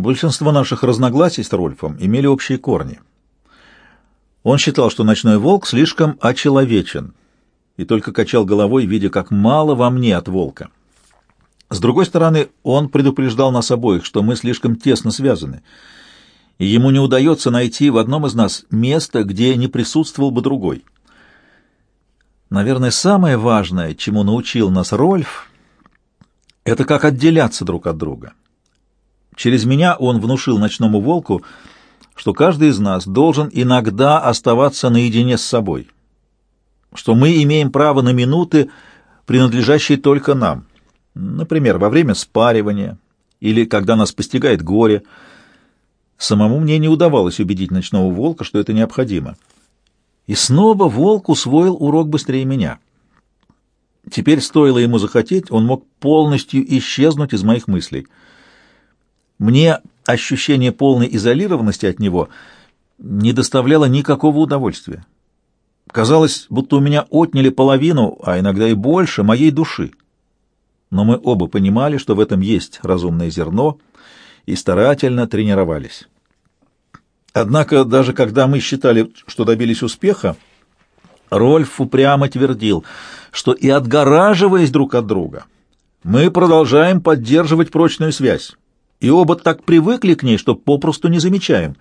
Большинство наших разногласий с Рольфом имели общие корни. Он считал, что ночной волк слишком очеловечен, и только качал головой, видя, как мало во мне от волка. С другой стороны, он предупреждал нас обоих, что мы слишком тесно связаны, и ему не удается найти в одном из нас место, где не присутствовал бы другой. Наверное, самое важное, чему научил нас Рольф, это как отделяться друг от друга. Через меня он внушил ночному волку, что каждый из нас должен иногда оставаться наедине с собой, что мы имеем право на минуты, принадлежащие только нам, например, во время спаривания или когда нас постигает горе. Самому мне не удавалось убедить ночного волка, что это необходимо. И снова волк усвоил урок быстрее меня. Теперь, стоило ему захотеть, он мог полностью исчезнуть из моих мыслей — мне ощущение полной изолированности от него не доставляло никакого удовольствия. Казалось, будто у меня отняли половину, а иногда и больше, моей души. Но мы оба понимали, что в этом есть разумное зерно, и старательно тренировались. Однако, даже когда мы считали, что добились успеха, Рольф упрямо твердил, что и отгораживаясь друг от друга, мы продолжаем поддерживать прочную связь и оба так привыкли к ней, что попросту не замечаем.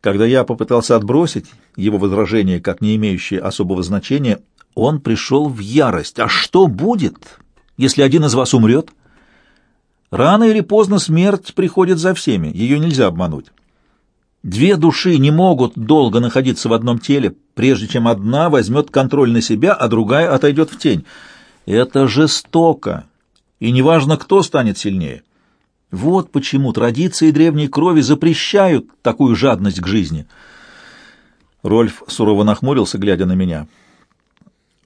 Когда я попытался отбросить его возражение как не имеющее особого значения, он пришел в ярость. А что будет, если один из вас умрет? Рано или поздно смерть приходит за всеми, ее нельзя обмануть. Две души не могут долго находиться в одном теле, прежде чем одна возьмет контроль на себя, а другая отойдет в тень. Это жестоко, и неважно, кто станет сильнее. Вот почему традиции древней крови запрещают такую жадность к жизни. Рольф сурово нахмурился, глядя на меня.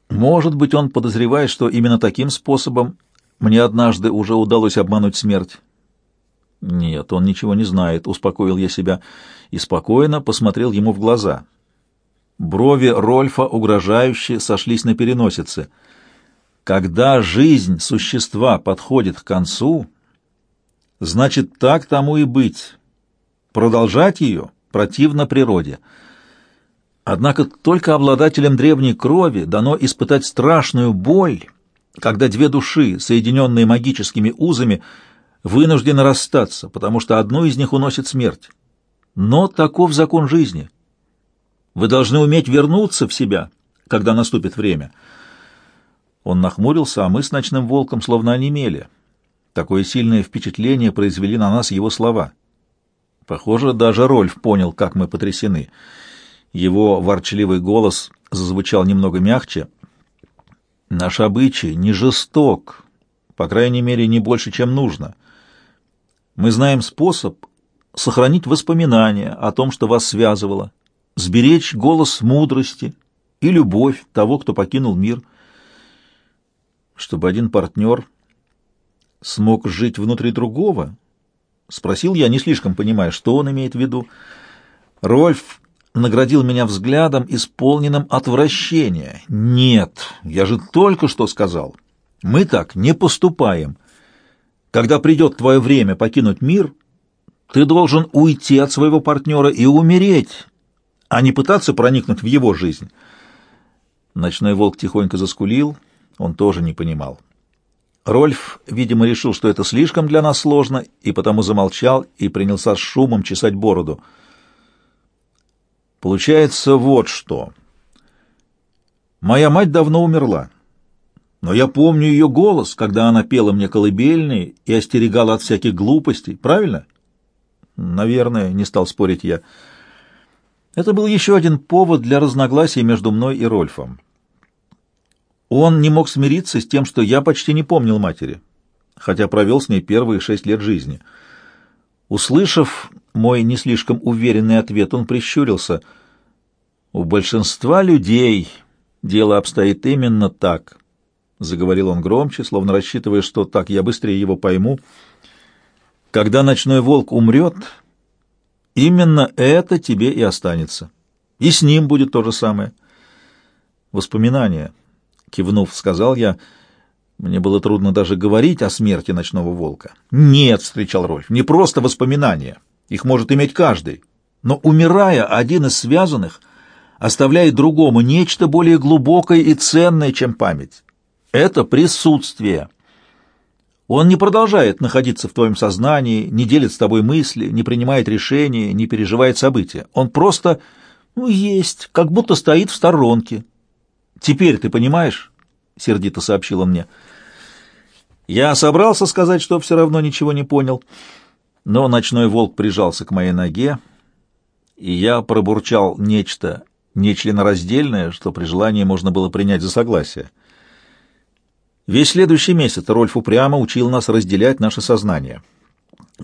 Может быть, он подозревает, что именно таким способом мне однажды уже удалось обмануть смерть. Нет, он ничего не знает, успокоил я себя и спокойно посмотрел ему в глаза. Брови Рольфа угрожающе сошлись на переносице. Когда жизнь существа подходит к концу, Значит, так тому и быть. Продолжать ее противно природе. Однако только обладателям древней крови дано испытать страшную боль, когда две души, соединенные магическими узами, вынуждены расстаться, потому что одну из них уносит смерть. Но таков закон жизни. Вы должны уметь вернуться в себя, когда наступит время. Он нахмурился, а мы с ночным волком словно онемели. Такое сильное впечатление произвели на нас его слова. Похоже, даже Рольф понял, как мы потрясены. Его ворчливый голос зазвучал немного мягче. «Наш обычай не жесток, по крайней мере, не больше, чем нужно. Мы знаем способ сохранить воспоминания о том, что вас связывало, сберечь голос мудрости и любовь того, кто покинул мир, чтобы один партнер смог жить внутри другого? Спросил я, не слишком понимая, что он имеет в виду. Рольф наградил меня взглядом, исполненным отвращения. «Нет, я же только что сказал. Мы так не поступаем. Когда придет твое время покинуть мир, ты должен уйти от своего партнера и умереть, а не пытаться проникнуть в его жизнь». Ночной волк тихонько заскулил, он тоже не понимал. Рольф, видимо, решил, что это слишком для нас сложно, и потому замолчал и принялся с шумом чесать бороду. Получается вот что. Моя мать давно умерла, но я помню ее голос, когда она пела мне колыбельные и остерегала от всяких глупостей, правильно? Наверное, не стал спорить я. Это был еще один повод для разногласий между мной и Рольфом. Он не мог смириться с тем, что я почти не помнил матери, хотя провел с ней первые шесть лет жизни. Услышав мой не слишком уверенный ответ, он прищурился. «У большинства людей дело обстоит именно так», — заговорил он громче, словно рассчитывая, что так я быстрее его пойму. «Когда ночной волк умрет, именно это тебе и останется. И с ним будет то же самое. Воспоминания» кивнув, сказал я, Мне было трудно даже говорить о смерти ночного волка. «Нет», — встречал Рольф, — «не просто воспоминания. Их может иметь каждый. Но, умирая, один из связанных оставляет другому нечто более глубокое и ценное, чем память. Это присутствие». Он не продолжает находиться в твоем сознании, не делит с тобой мысли, не принимает решения, не переживает события. Он просто, ну, есть, как будто стоит в сторонке. Теперь ты понимаешь? — сердито сообщил он мне. — я собрался сказать, что все равно ничего не понял, но ночной волк прижался к моей ноге, и я пробурчал нечто нечленораздельное, что при желании можно было принять за согласие. Весь следующий месяц Рольф упрямо учил нас разделять наше сознание.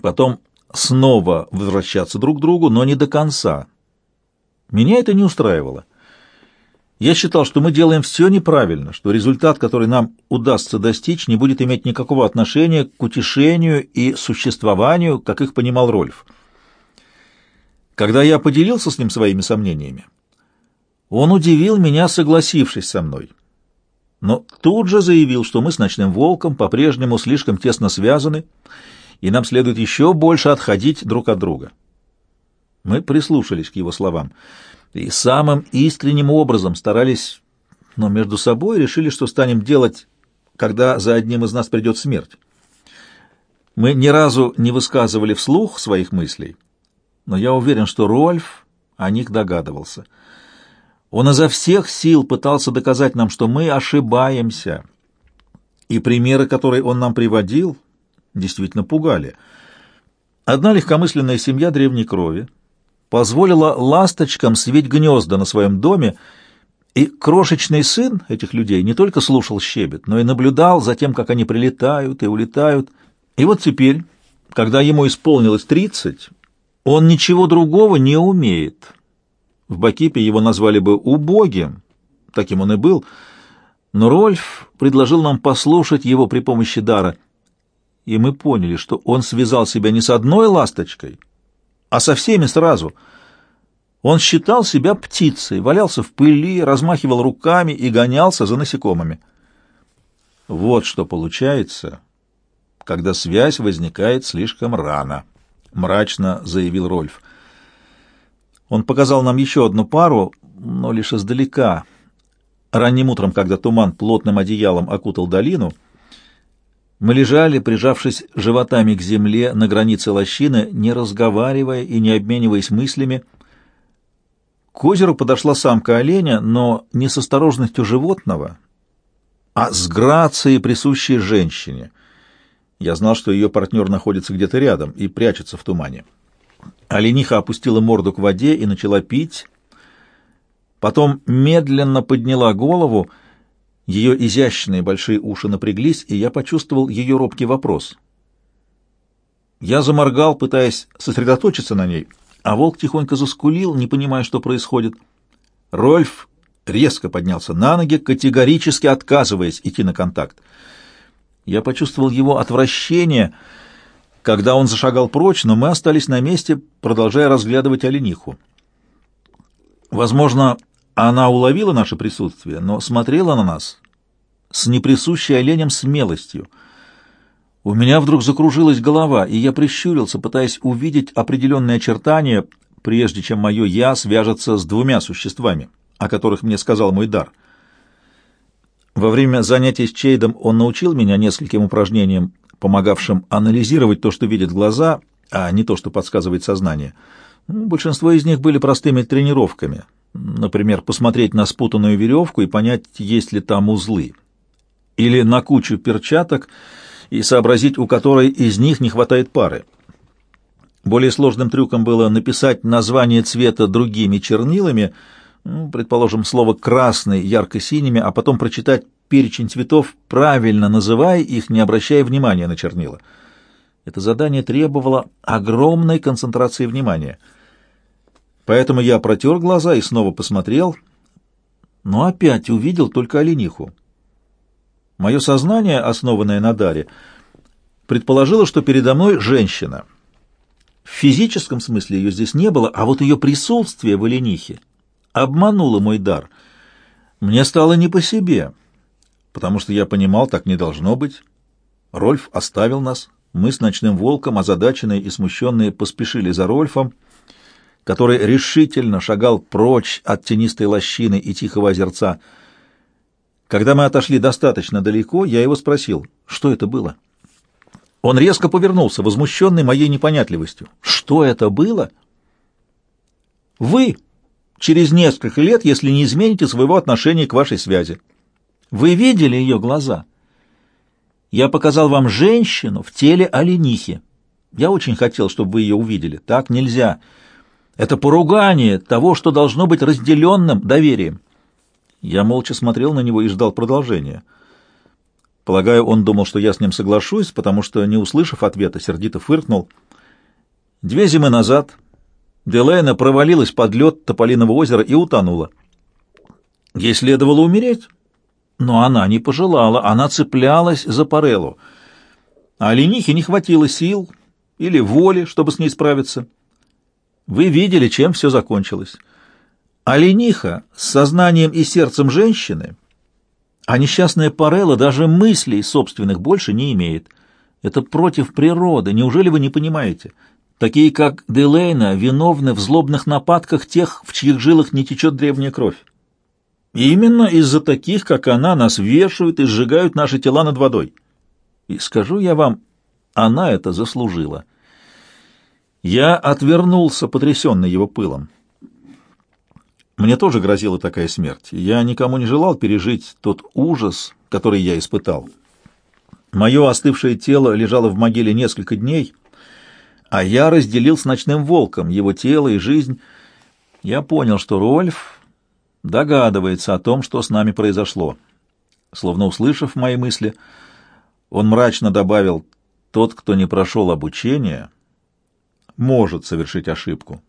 Потом снова возвращаться друг к другу, но не до конца. Меня это не устраивало. Я считал, что мы делаем все неправильно, что результат, который нам удастся достичь, не будет иметь никакого отношения к утешению и существованию, как их понимал Рольф. Когда я поделился с ним своими сомнениями, он удивил меня, согласившись со мной. Но тут же заявил, что мы с ночным волком по-прежнему слишком тесно связаны, и нам следует еще больше отходить друг от друга. Мы прислушались к его словам и самым искренним образом старались, но между собой решили, что станем делать, когда за одним из нас придет смерть. Мы ни разу не высказывали вслух своих мыслей, но я уверен, что Рольф о них догадывался. Он изо всех сил пытался доказать нам, что мы ошибаемся, и примеры, которые он нам приводил, действительно пугали. Одна легкомысленная семья древней крови — позволила ласточкам свить гнезда на своем доме, и крошечный сын этих людей не только слушал щебет, но и наблюдал за тем, как они прилетают и улетают. И вот теперь, когда ему исполнилось тридцать, он ничего другого не умеет. В Бакипе его назвали бы убогим, таким он и был, но Рольф предложил нам послушать его при помощи дара, и мы поняли, что он связал себя не с одной ласточкой, а со всеми сразу. Он считал себя птицей, валялся в пыли, размахивал руками и гонялся за насекомыми. Вот что получается, когда связь возникает слишком рано, мрачно заявил Рольф. Он показал нам еще одну пару, но лишь издалека. Ранним утром, когда туман плотным одеялом окутал долину, мы лежали, прижавшись животами к земле на границе лощины, не разговаривая и не обмениваясь мыслями. К озеру подошла самка оленя, но не с осторожностью животного, а с грацией, присущей женщине. Я знал, что ее партнер находится где-то рядом и прячется в тумане. Олениха опустила морду к воде и начала пить, потом медленно подняла голову — ее изящные большие уши напряглись, и я почувствовал ее робкий вопрос. Я заморгал, пытаясь сосредоточиться на ней, а волк тихонько заскулил, не понимая, что происходит. Рольф резко поднялся на ноги, категорически отказываясь идти на контакт. Я почувствовал его отвращение, когда он зашагал прочь, но мы остались на месте, продолжая разглядывать олениху. Возможно, она уловила наше присутствие, но смотрела на нас с неприсущей оленем смелостью. У меня вдруг закружилась голова, и я прищурился, пытаясь увидеть определенные очертания, прежде чем мое «я» свяжется с двумя существами, о которых мне сказал мой дар. Во время занятий с Чейдом он научил меня нескольким упражнениям, помогавшим анализировать то, что видят глаза, а не то, что подсказывает сознание. Большинство из них были простыми тренировками — Например, посмотреть на спутанную веревку и понять, есть ли там узлы. Или на кучу перчаток и сообразить, у которой из них не хватает пары. Более сложным трюком было написать название цвета другими чернилами, ну, предположим, слово «красный» ярко-синими, а потом прочитать перечень цветов, правильно называя их, не обращая внимания на чернила. Это задание требовало огромной концентрации внимания — Поэтому я протер глаза и снова посмотрел, но опять увидел только олениху. Мое сознание, основанное на даре, предположило, что передо мной женщина. В физическом смысле ее здесь не было, а вот ее присутствие в оленихе обмануло мой дар. Мне стало не по себе. потому что я понимал, так не должно быть. Рольф оставил нас. Мы с ночным волком, озадаченные и смущенные, поспешили за Рольфом, который решительно шагал прочь от тенистой лощины и тихого озерца. Когда мы отошли достаточно далеко, я его спросил, что это было. Он резко повернулся, возмущенный моей непонятливостью. «Что это было?» «Вы через несколько лет, если не измените своего отношения к вашей связи. Вы видели ее глаза?» Я показал вам женщину в теле оленихи. Я очень хотел, чтобы вы ее увидели. Так нельзя. Это поругание того, что должно быть разделенным доверием. Я молча смотрел на него и ждал продолжения. Полагаю, он думал, что я с ним соглашусь, потому что, не услышав ответа, сердито фыркнул. Две зимы назад Делейна провалилась под лед Тополиного озера и утонула. Ей следовало умереть, но она не пожелала, она цеплялась за Пареллу. А ленихе не хватило сил или воли, чтобы с ней справиться. Вы видели, чем все закончилось. А лениха с сознанием и сердцем женщины, а несчастная Парелла даже мыслей собственных больше не имеет. Это против природы, неужели вы не понимаете? Такие, как Делейна, виновны в злобных нападках тех, в чьих жилах не течет древняя кровь. Именно из-за таких, как она, нас вешают и сжигают наши тела над водой. И скажу я вам, она это заслужила. Я отвернулся, потрясенный его пылом. Мне тоже грозила такая смерть. Я никому не желал пережить тот ужас, который я испытал. Мое остывшее тело лежало в могиле несколько дней, а я разделил с ночным волком его тело и жизнь. Я понял, что Рольф догадывается о том, что с нами произошло. Словно услышав мои мысли, он мрачно добавил, «Тот, кто не прошел обучение, может совершить ошибку.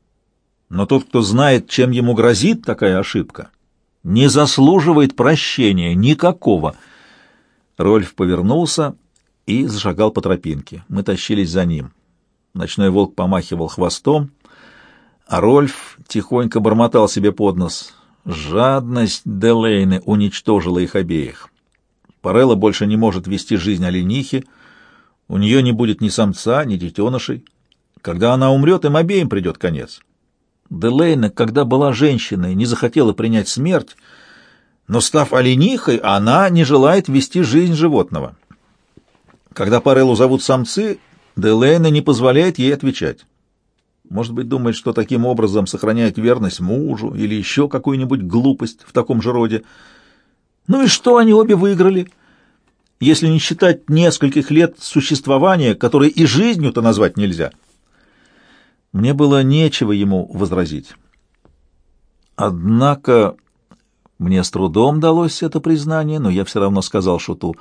Но тот, кто знает, чем ему грозит такая ошибка, не заслуживает прощения никакого». Рольф повернулся и зашагал по тропинке. Мы тащились за ним. Ночной волк помахивал хвостом, а Рольф тихонько бормотал себе под нос. Жадность Делейны уничтожила их обеих. Парелла больше не может вести жизнь оленихи, у нее не будет ни самца, ни детенышей. Когда она умрет, им обеим придет конец. Делейна, когда была женщиной, не захотела принять смерть, но, став оленихой, она не желает вести жизнь животного. Когда Пареллу зовут самцы, Делейна не позволяет ей отвечать. Может быть, думает, что таким образом сохраняет верность мужу или еще какую-нибудь глупость в таком же роде. Ну и что они обе выиграли? Если не считать нескольких лет существования, которые и жизнью-то назвать нельзя. Мне было нечего ему возразить. Однако мне с трудом далось это признание, но я все равно сказал Шуту.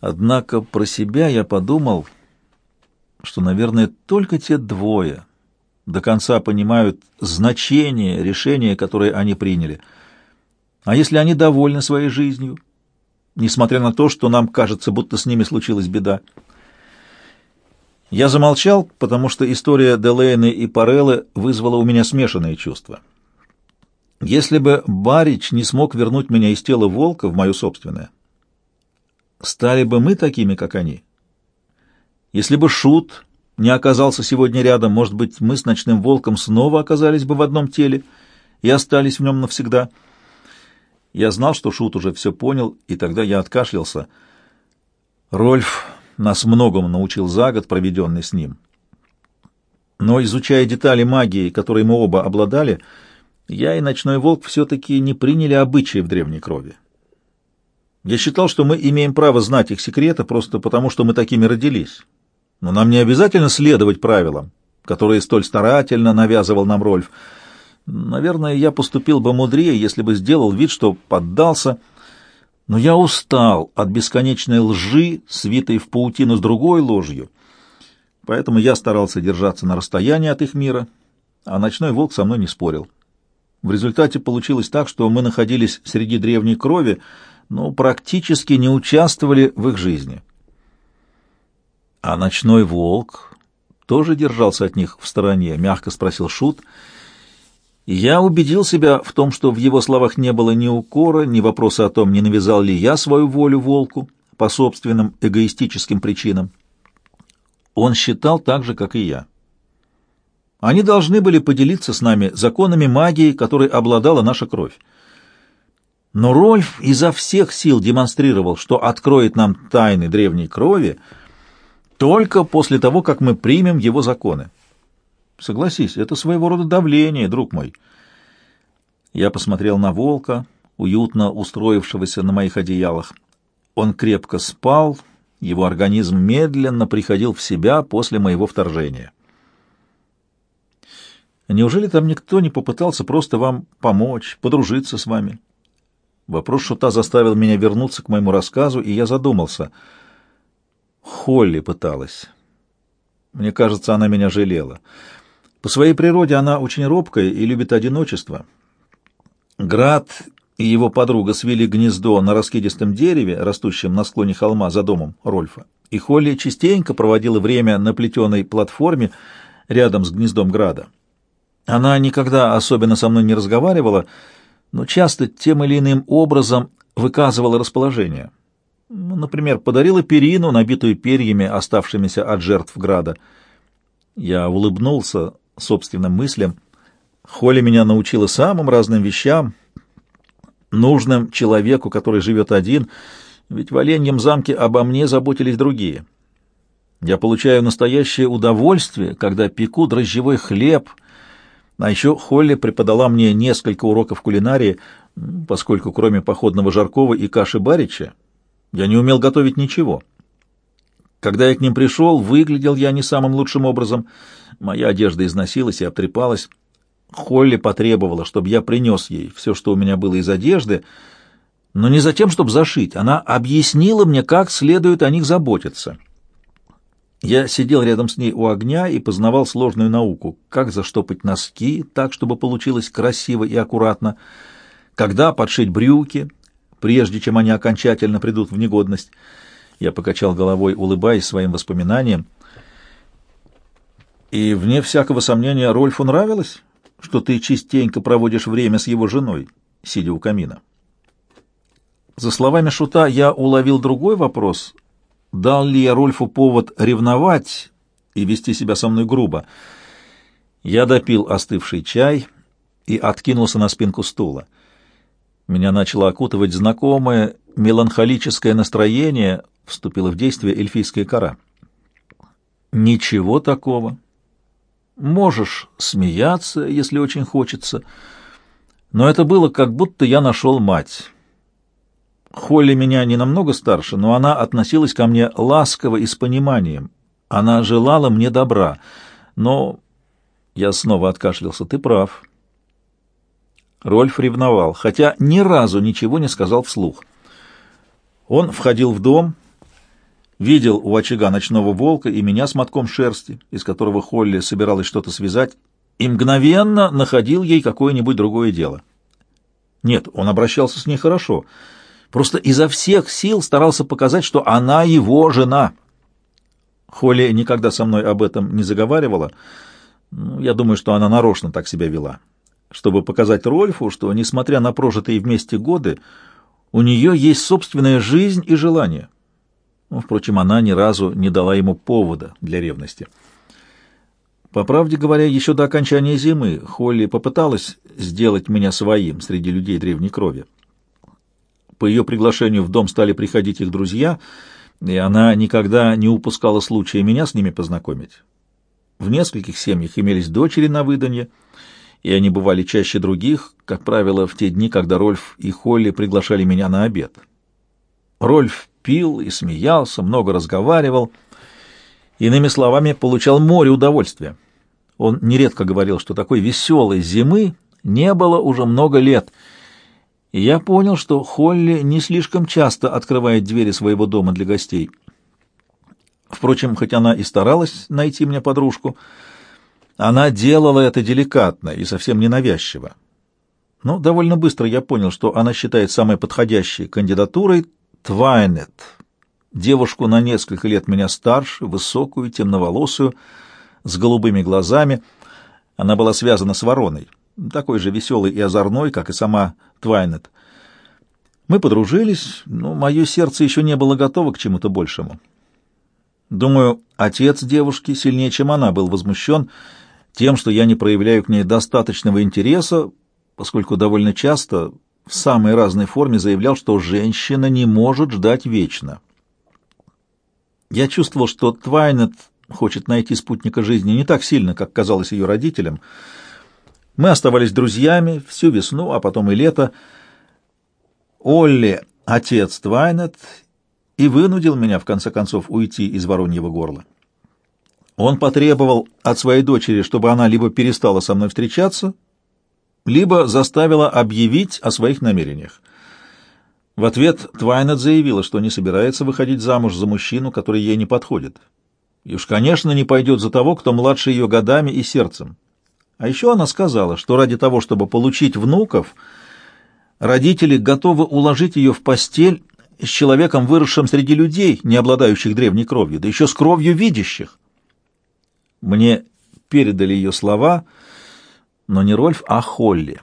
Однако про себя я подумал, что, наверное, только те двое — до конца понимают значение решения, которое они приняли. А если они довольны своей жизнью, несмотря на то, что нам кажется, будто с ними случилась беда? Я замолчал, потому что история Делейны и Пареллы вызвала у меня смешанные чувства. Если бы Барич не смог вернуть меня из тела волка в мое собственное, стали бы мы такими, как они? Если бы Шут не оказался сегодня рядом, может быть, мы с ночным волком снова оказались бы в одном теле и остались в нем навсегда. Я знал, что Шут уже все понял, и тогда я откашлялся. Рольф нас многому научил за год, проведенный с ним. Но, изучая детали магии, которой мы оба обладали, я и Ночной Волк все-таки не приняли обычаи в древней крови. Я считал, что мы имеем право знать их секреты просто потому, что мы такими родились. Но нам не обязательно следовать правилам, которые столь старательно навязывал нам Рольф. Наверное, я поступил бы мудрее, если бы сделал вид, что поддался, но я устал от бесконечной лжи, свитой в паутину с другой ложью, поэтому я старался держаться на расстоянии от их мира, а ночной волк со мной не спорил. В результате получилось так, что мы находились среди древней крови, но практически не участвовали в их жизни. А ночной волк тоже держался от них в стороне, мягко спросил Шут. Я убедил себя в том, что в его словах не было ни укора, ни вопроса о том, не навязал ли я свою волю волку по собственным эгоистическим причинам. Он считал так же, как и я. Они должны были поделиться с нами законами магии, которой обладала наша кровь. Но Рольф изо всех сил демонстрировал, что откроет нам тайны древней крови только после того, как мы примем его законы. Согласись, это своего рода давление, друг мой. Я посмотрел на волка, уютно устроившегося на моих одеялах. Он крепко спал, его организм медленно приходил в себя после моего вторжения. Неужели там никто не попытался просто вам помочь, подружиться с вами? Вопрос шута заставил меня вернуться к моему рассказу, и я задумался. Холли пыталась. Мне кажется, она меня жалела. По своей природе она очень робкая и любит одиночество. Град и его подруга свели гнездо на раскидистом дереве, растущем на склоне холма за домом Рольфа. И Холли частенько проводила время на плетеной платформе рядом с гнездом Града. Она никогда особенно со мной не разговаривала, но часто тем или иным образом выказывала расположение. Например, подарила перину, набитую перьями, оставшимися от жертв града. Я улыбнулся собственным мыслям. Холли меня научила самым разным вещам, нужным человеку, который живет один, ведь в Оленьем замке обо мне заботились другие. Я получаю настоящее удовольствие, когда пеку дрожжевой хлеб — а еще Холли преподала мне несколько уроков кулинарии, поскольку кроме походного жаркого и каши барича я не умел готовить ничего. Когда я к ним пришел, выглядел я не самым лучшим образом. Моя одежда износилась и обтрепалась. Холли потребовала, чтобы я принес ей все, что у меня было из одежды, но не за тем, чтобы зашить. Она объяснила мне, как следует о них заботиться. Я сидел рядом с ней у огня и познавал сложную науку, как заштопать носки так, чтобы получилось красиво и аккуратно, когда подшить брюки, прежде чем они окончательно придут в негодность. Я покачал головой, улыбаясь своим воспоминаниям. И, вне всякого сомнения, Рольфу нравилось, что ты частенько проводишь время с его женой, сидя у камина. За словами Шута я уловил другой вопрос, Дал ли я Рольфу повод ревновать и вести себя со мной грубо? Я допил остывший чай и откинулся на спинку стула. Меня начало окутывать знакомое меланхолическое настроение, вступила в действие эльфийская кора. Ничего такого. Можешь смеяться, если очень хочется, но это было как будто я нашел мать». Холли меня не намного старше, но она относилась ко мне ласково и с пониманием. Она желала мне добра, но... Я снова откашлялся. Ты прав. Рольф ревновал, хотя ни разу ничего не сказал вслух. Он входил в дом, видел у очага ночного волка и меня с мотком шерсти, из которого Холли собиралась что-то связать, и мгновенно находил ей какое-нибудь другое дело. Нет, он обращался с ней хорошо — просто изо всех сил старался показать, что она его жена. Холли никогда со мной об этом не заговаривала. Ну, я думаю, что она нарочно так себя вела, чтобы показать Рольфу, что, несмотря на прожитые вместе годы, у нее есть собственная жизнь и желание. Ну, впрочем, она ни разу не дала ему повода для ревности. По правде говоря, еще до окончания зимы Холли попыталась сделать меня своим среди людей древней крови. По ее приглашению в дом стали приходить их друзья, и она никогда не упускала случая меня с ними познакомить. В нескольких семьях имелись дочери на выданье, и они бывали чаще других, как правило, в те дни, когда Рольф и Холли приглашали меня на обед. Рольф пил и смеялся, много разговаривал, иными словами, получал море удовольствия. Он нередко говорил, что такой веселой зимы не было уже много лет — и я понял, что Холли не слишком часто открывает двери своего дома для гостей. Впрочем, хоть она и старалась найти мне подружку, она делала это деликатно и совсем ненавязчиво. Но довольно быстро я понял, что она считает самой подходящей кандидатурой Твайнет, девушку на несколько лет меня старше, высокую, темноволосую, с голубыми глазами. Она была связана с вороной такой же веселый и озорной, как и сама Твайнет. Мы подружились, но мое сердце еще не было готово к чему-то большему. Думаю, отец девушки сильнее, чем она, был возмущен тем, что я не проявляю к ней достаточного интереса, поскольку довольно часто в самой разной форме заявлял, что женщина не может ждать вечно. Я чувствовал, что Твайнет хочет найти спутника жизни не так сильно, как казалось ее родителям. Мы оставались друзьями всю весну, а потом и лето. Олли, отец Твайнет, и вынудил меня, в конце концов, уйти из вороньего горла. Он потребовал от своей дочери, чтобы она либо перестала со мной встречаться, либо заставила объявить о своих намерениях. В ответ Твайнет заявила, что не собирается выходить замуж за мужчину, который ей не подходит. И уж, конечно, не пойдет за того, кто младше ее годами и сердцем. А еще она сказала, что ради того, чтобы получить внуков, родители готовы уложить ее в постель с человеком, выросшим среди людей, не обладающих древней кровью, да еще с кровью видящих. Мне передали ее слова, но не Рольф, а Холли.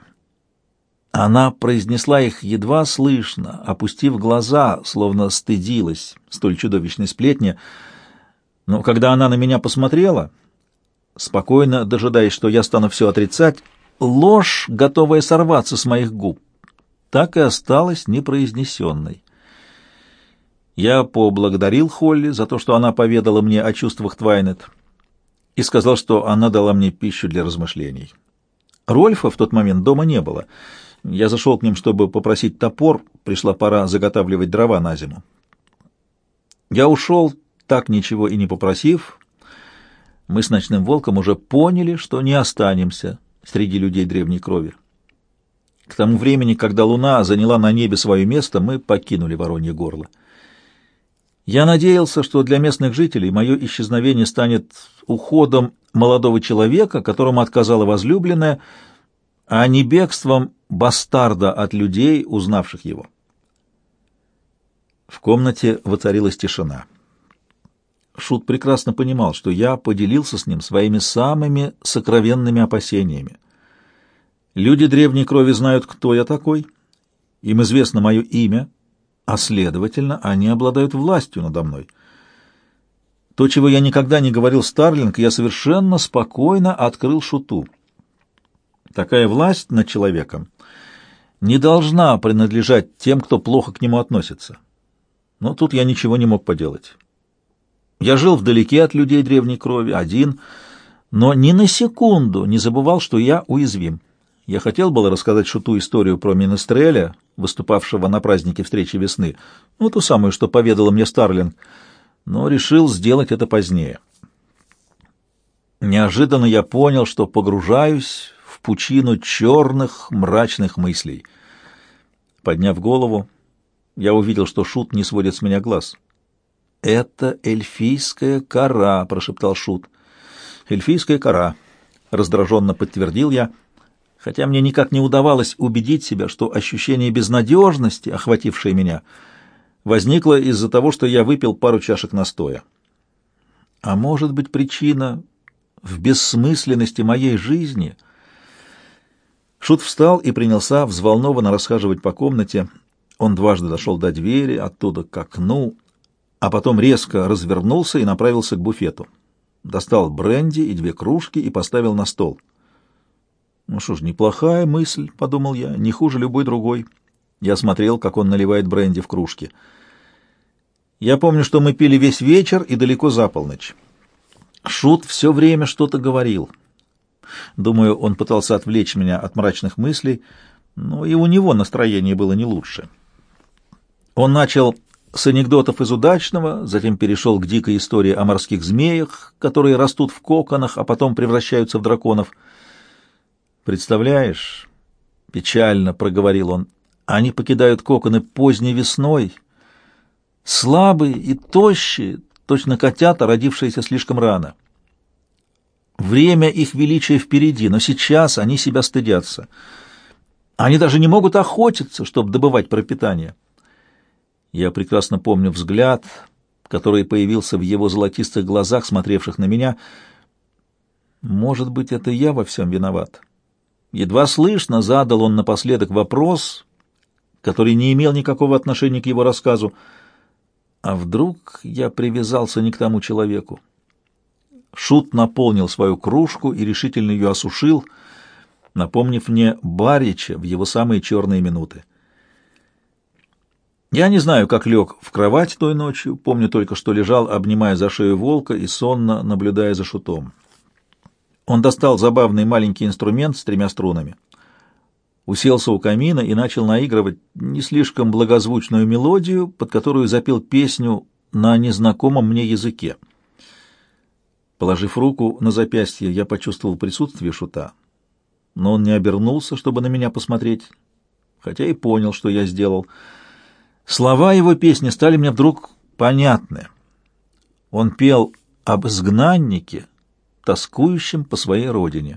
Она произнесла их едва слышно, опустив глаза, словно стыдилась столь чудовищной сплетни. Но когда она на меня посмотрела, спокойно дожидаясь, что я стану все отрицать, ложь, готовая сорваться с моих губ, так и осталась непроизнесенной. Я поблагодарил Холли за то, что она поведала мне о чувствах Твайнет, и сказал, что она дала мне пищу для размышлений. Рольфа в тот момент дома не было — я зашел к ним, чтобы попросить топор, пришла пора заготавливать дрова на зиму. Я ушел, так ничего и не попросив. Мы с ночным волком уже поняли, что не останемся среди людей древней крови. К тому времени, когда луна заняла на небе свое место, мы покинули Воронье горло. Я надеялся, что для местных жителей мое исчезновение станет уходом молодого человека, которому отказала возлюбленная, а не бегством бастарда от людей, узнавших его. В комнате воцарилась тишина. Шут прекрасно понимал, что я поделился с ним своими самыми сокровенными опасениями. Люди древней крови знают, кто я такой, им известно мое имя, а, следовательно, они обладают властью надо мной. То, чего я никогда не говорил Старлинг, я совершенно спокойно открыл Шуту. Такая власть над человеком не должна принадлежать тем, кто плохо к нему относится. Но тут я ничего не мог поделать. Я жил вдалеке от людей древней крови, один, но ни на секунду не забывал, что я уязвим. Я хотел было рассказать Шуту историю про Минестреля, выступавшего на празднике встречи весны, ну, ту самую, что поведала мне Старлинг, но решил сделать это позднее. Неожиданно я понял, что погружаюсь в пучину черных, мрачных мыслей. Подняв голову, я увидел, что Шут не сводит с меня глаз. «Это эльфийская кора», — прошептал Шут. «Эльфийская кора», — раздраженно подтвердил я, хотя мне никак не удавалось убедить себя, что ощущение безнадежности, охватившее меня, возникло из-за того, что я выпил пару чашек настоя. А может быть, причина в бессмысленности моей жизни — Шут встал и принялся взволнованно расхаживать по комнате. Он дважды дошел до двери, оттуда к окну, а потом резко развернулся и направился к буфету. Достал бренди и две кружки и поставил на стол. «Ну что ж, неплохая мысль», — подумал я, — «не хуже любой другой». Я смотрел, как он наливает бренди в кружки. Я помню, что мы пили весь вечер и далеко за полночь. Шут все время что-то говорил — Думаю, он пытался отвлечь меня от мрачных мыслей, но и у него настроение было не лучше. Он начал с анекдотов из удачного, затем перешел к дикой истории о морских змеях, которые растут в коконах, а потом превращаются в драконов. «Представляешь?» — печально проговорил он. «Они покидают коконы поздней весной, слабые и тощие, точно котята, родившиеся слишком рано». Время их величия впереди, но сейчас они себя стыдятся. Они даже не могут охотиться, чтобы добывать пропитание. Я прекрасно помню взгляд, который появился в его золотистых глазах, смотревших на меня. Может быть, это я во всем виноват. Едва слышно задал он напоследок вопрос, который не имел никакого отношения к его рассказу. А вдруг я привязался не к тому человеку? Шут наполнил свою кружку и решительно ее осушил, напомнив мне Барича в его самые черные минуты. Я не знаю, как лег в кровать той ночью, помню только, что лежал, обнимая за шею волка и сонно наблюдая за шутом. Он достал забавный маленький инструмент с тремя струнами, уселся у камина и начал наигрывать не слишком благозвучную мелодию, под которую запел песню на незнакомом мне языке. Положив руку на запястье, я почувствовал присутствие шута, но он не обернулся, чтобы на меня посмотреть, хотя и понял, что я сделал — Слова его песни стали мне вдруг понятны. Он пел об изгнаннике, тоскующем по своей родине.